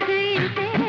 तस्वीर